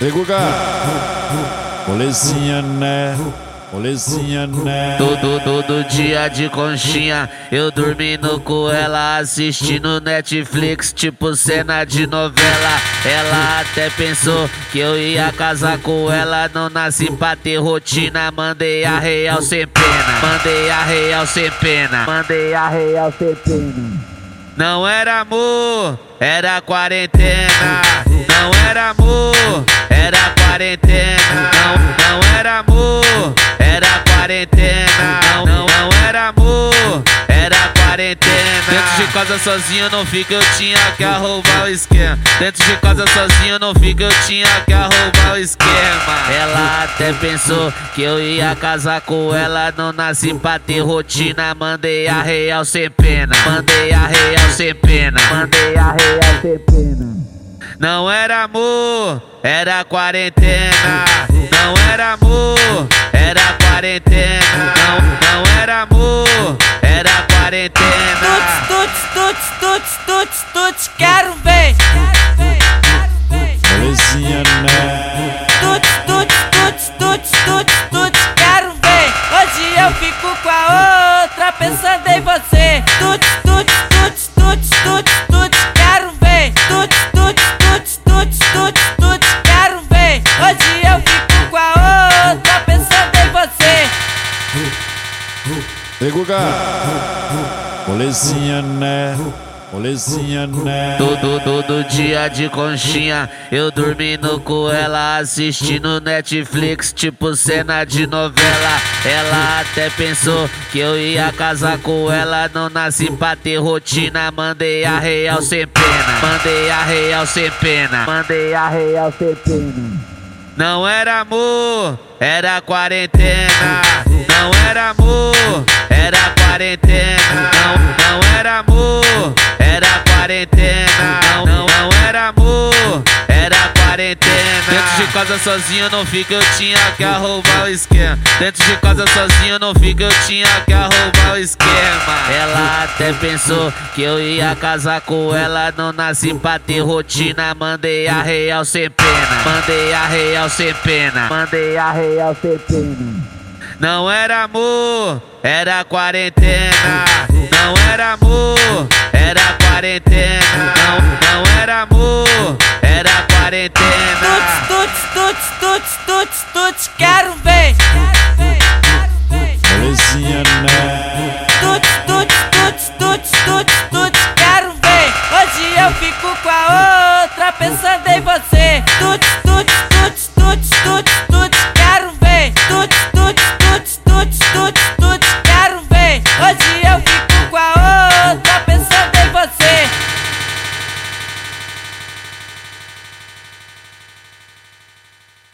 Ei, Guga, molezinha, né? Molezinha, né? Todo, todo dia de conchinha, eu dormindo com ela, assistindo Netflix, tipo cena de novela. Ela até pensou que eu ia casar com ela, não nasci pra ter rotina. Mandei a real sem pena, mandei a real sem pena, mandei a real sem pena. Não era amor, era quarentena. Não era amor, era quarentena. Não, não era amor, era quarentena. Não, não, não era amor, era quarentena. Dentro de casa sozinho não fica, eu tinha que arrumar o esquema. Dentro de casa sozinho não fica, eu tinha que arrumar o esquema. Ela até pensou que eu ia casar com ela, não nasci pra ter rotina. Mandei a real sem pena, mandei a real sem pena, mandei a real sem pena. Não era amor, era quarentena. Não era amor, era quarentena. Não, não era amor, Ei, Guga, molezinha, né? Molezinha, né? Todo, todo dia de conchinha, eu dormindo com ela, assistindo Netflix, tipo cena de novela. Ela até pensou que eu ia casar com ela, não nasci pra ter rotina. Mandei a real sem pena, mandei a real sem pena, mandei a real sem pena. Não era amor, era quarentena. Não era amor, quarentena. Não, não era amor, era quarentena. Não, não, não era amor, era quarentena. Dentro de casa sozinho não fica, eu tinha que arrumar o esquema. Dentro de casa sozinho não fica, eu tinha que arrumar o esquema. Ela até pensou que eu ia casar com ela, não nasci pra ter rotina. Mandei a real sem pena, mandei a real sem pena, mandei a real sem pena. Não era amor, era quarentena. Não era amor, era quarentena. Não, não era amor, era quarentena. Tuts, tuts, tuts, tuts, tuts, tuts, quero ver. Molezinha, né? Tuts, tuts, tuts, tuts, tuts, tuts, quero ver. Hoje eu fico com a outra pensando em você.